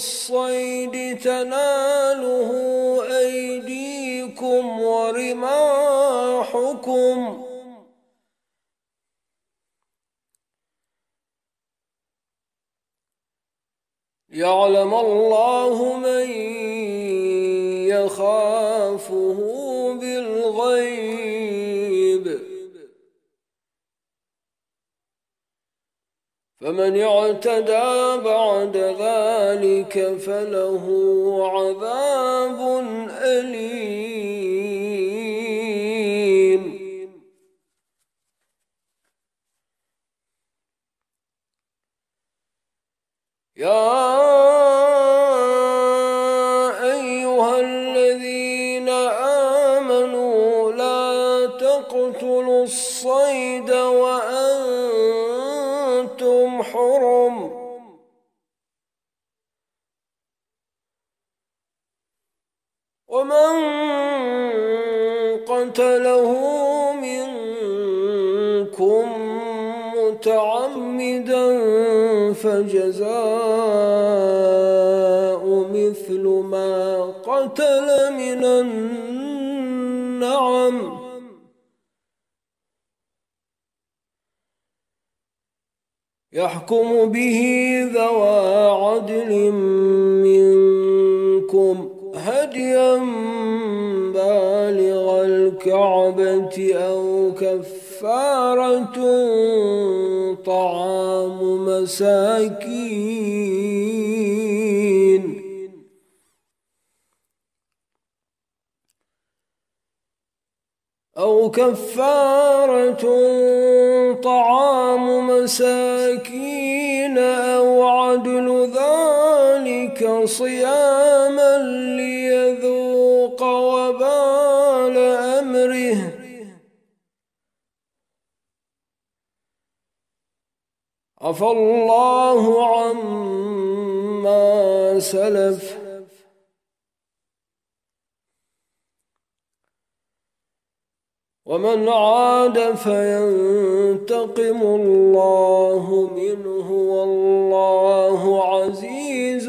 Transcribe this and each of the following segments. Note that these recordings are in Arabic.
الصيد تناله أيديكم ورماحكم يعلم الله من يخافه فمن اعتدى بعد ذلك فله عذاب أليم. يا يحكم به ذوى عدل منكم هديا بالغ الكعبة أو كفارة طعام مساكين أو كفارة طعام مساكين أو عدل ذلك صياما ليذوق وبال أمره. عفى الله عما سلف. ومن عاد فينتقم الله منه والله عزيز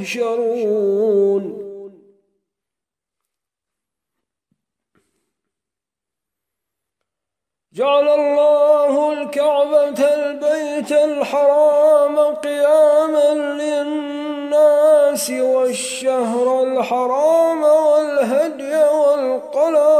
تحشرون جعل الله الكعبة البيت الحرام قياما للناس والشهر الحرام والهدي والقلائد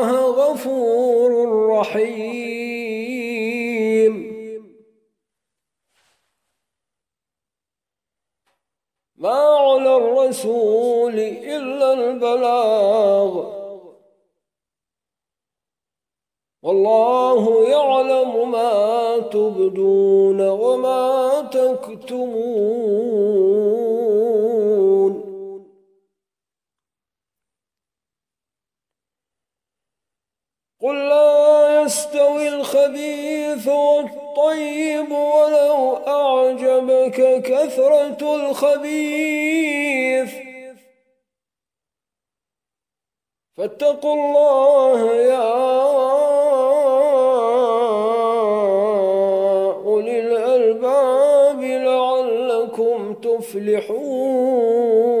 الرحيم. ما على الرسول إلا البلاغ. والله يعلم ما تبدون وما تكتمون. قل لا الخبيث والطيب ولو أعجبك كثرة الخبيث. فاتقوا الله يا تفلحون.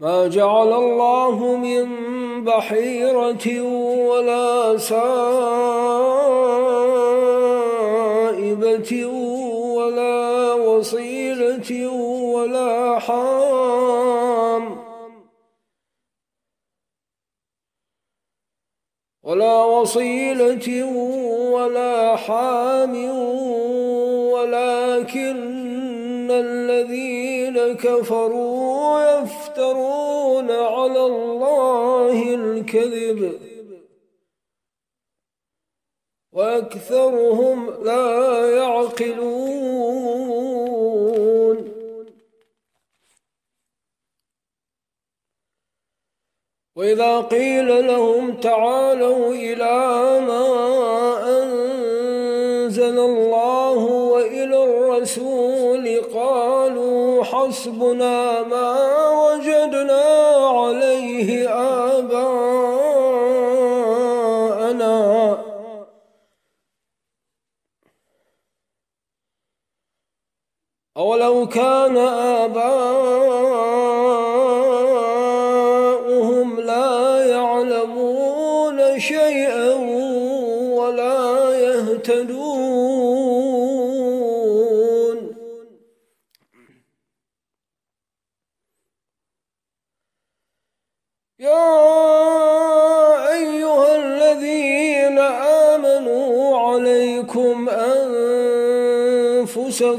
ما جعل الله من بحيرة ولا سائبة ولا وصيلة ولا حام ولا وصيلة ولا حام ولكن الذين كفروا يفترون على الله الكذب وأكثرهم لا يعقلون وإذا قيل لهم تعالوا إلى ما الرسول قالوا حسبنا ما وجدنا عليه آباءنا. أولو كان آباءنا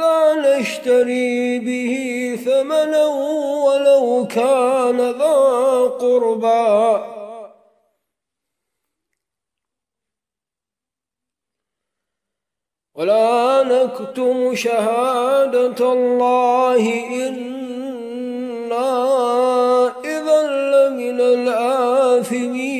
لا نشتري به ثمنا ولو كان ذا قربى ولا نكتم شهادة الله إنا إذا لمن الآثمين.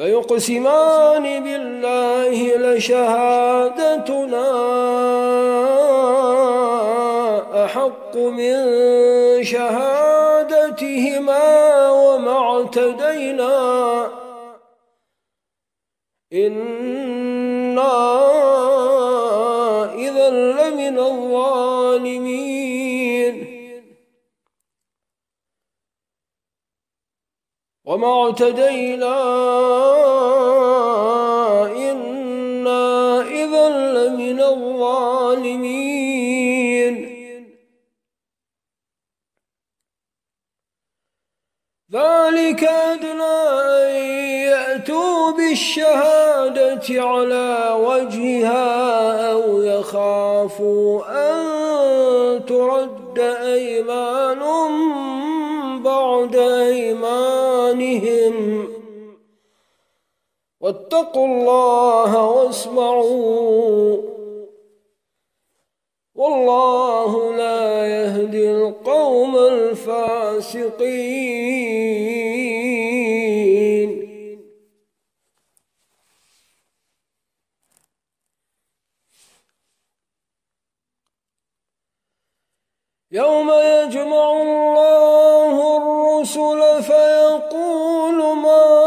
فيقسمان بالله لشهادتنا أحق من شهادتهما وما اعتدينا إنا وما اعتدينا إنا إذا لمن الظالمين. ذلك أدنى أن يأتوا بالشهادة على وجهها أو يخافوا أن واتقوا الله واسمعوا. والله لا يهدي القوم الفاسقين. يوم يجمع الله الرسل فيقول ماذا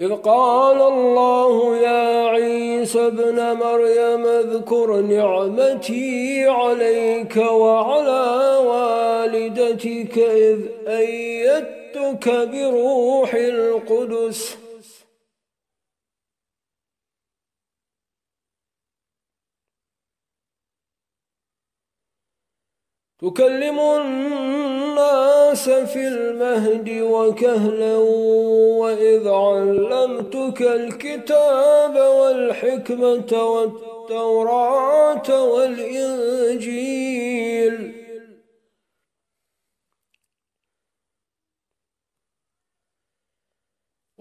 إذ قال الله يا عيسى ابن مريم اذكر نعمتي عليك وعلى والدتك إذ أيدتك بروح القدس تكلم الناس في المهد وكهلا وإذ علمتك الكتاب والحكمة والتوراة والإنجيل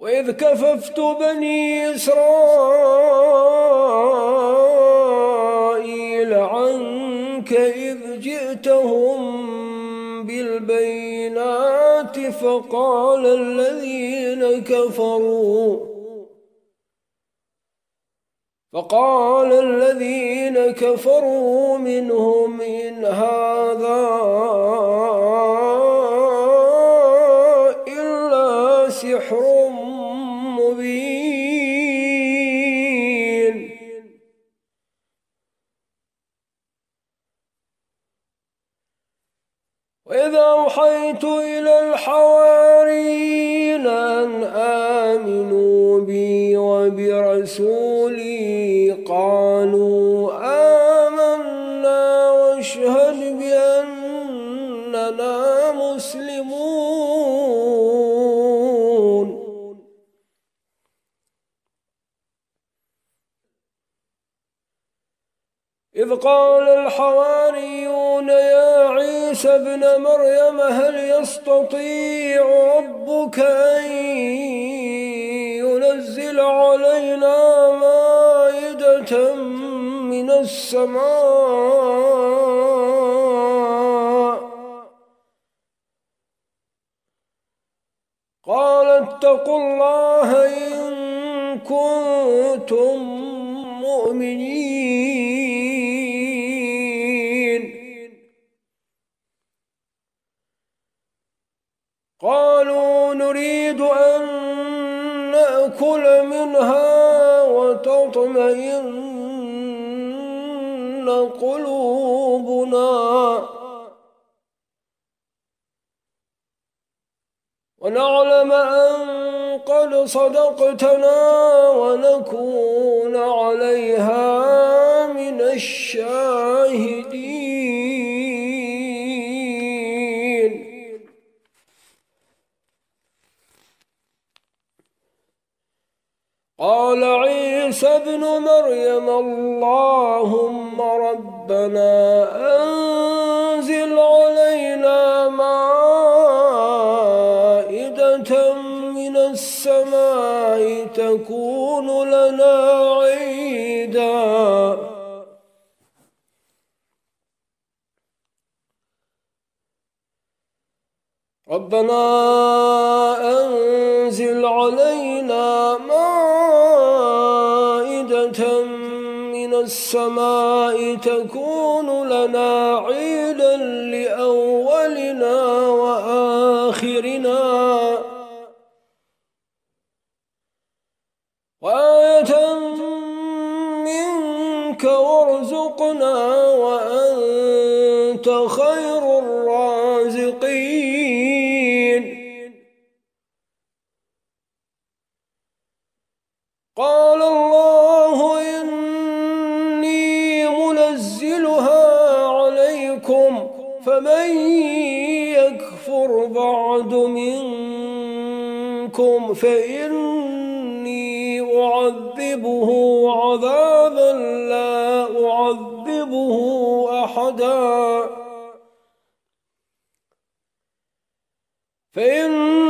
وإذ كففت بني إسرائيل عنك إذ جئتهم بالبينات فقال الذين كفروا فقال الذين كفروا منهم إن هذا آمنوا بي وبرسولي قالوا قال الحواريون يا عيسى ابن مريم هل يستطيع ربك أن ينزل علينا مائدة من السماء؟ قال اتقوا الله إن كنتم مؤمنين. قلوبنا. ونعلم أن قد صدقتنا ونكون عليها من الشاهدين. قال عيسى ابن مريم اللهم ربنا أنزل علينا مائدة من السماء تكون لنا عيدا. ربنا أنزل علينا السماء تكون لنا عيدا لأولنا وآخرنا. وآية منك وارزقنا وأنت خير الرازقين. قال بعد منكم فإني أعذبه عذابا لا أعذبه أحدا. فإني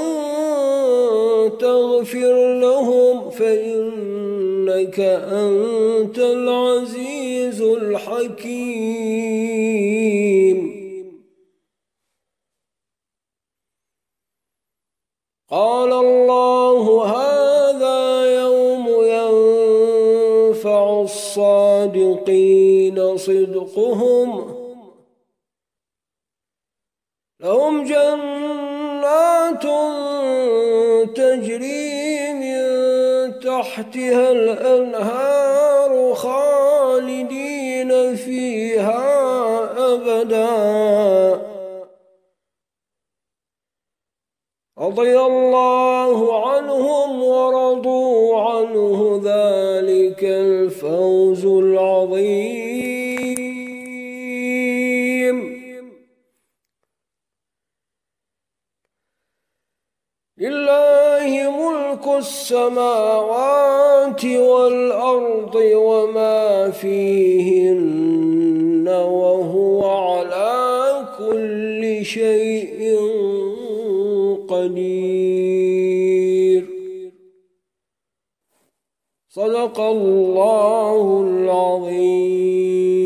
تغفر لهم فإنك أنت العزيز الحكيم. قال الله هذا يوم ينفع الصادقين صدقهم. لهم جنات تجري تحتها الأنهار خالدين فيها أبداً. رضي الله عنهم ورضوا عنه ذلك الفوز العظيم. السماوات والأرض وما فيهن وهو على كل شيء قدير. صدق الله العظيم.